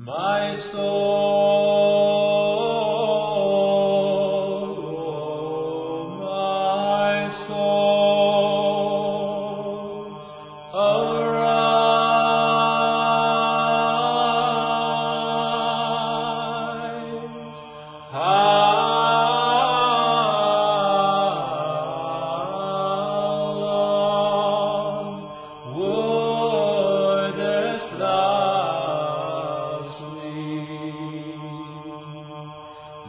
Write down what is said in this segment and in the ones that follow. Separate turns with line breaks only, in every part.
My soul,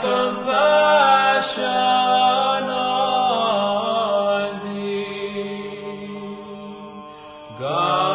compassion on thee. God